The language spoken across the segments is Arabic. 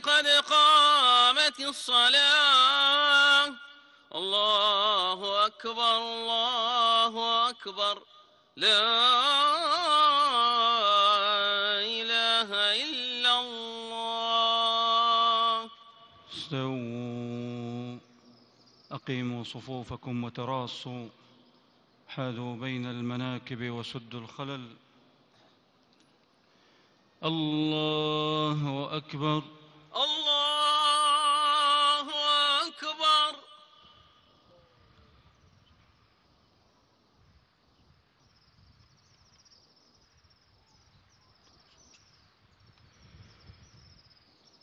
قد قامت الصلاة. الله أكبر الله أكبر. لا إله إلا الله. استووا أقيموا صفوفكم وتراصوا. حاذوا بين المناكب وسدوا الخلل. الله أكبر الله أكبر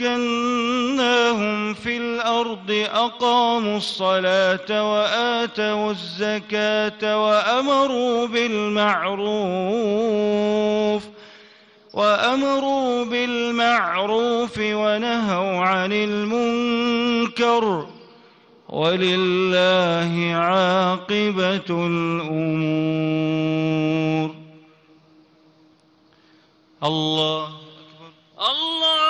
مكناهم في الأرض أقاموا الصلاة وآتوا الزكاة وأمروا بالمعروف وأمروا بالمعروف ونهوا عن المنكر ولله عاقبة الأمور. الله أكبر. الله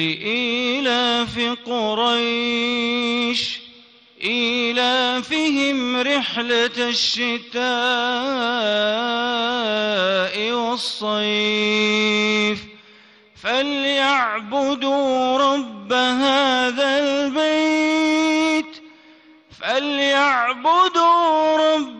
لإيلاف قريش إيلافهم رحلة الشتاء والصيف. فليعبدوا رب هذا البيت فليعبدوا رب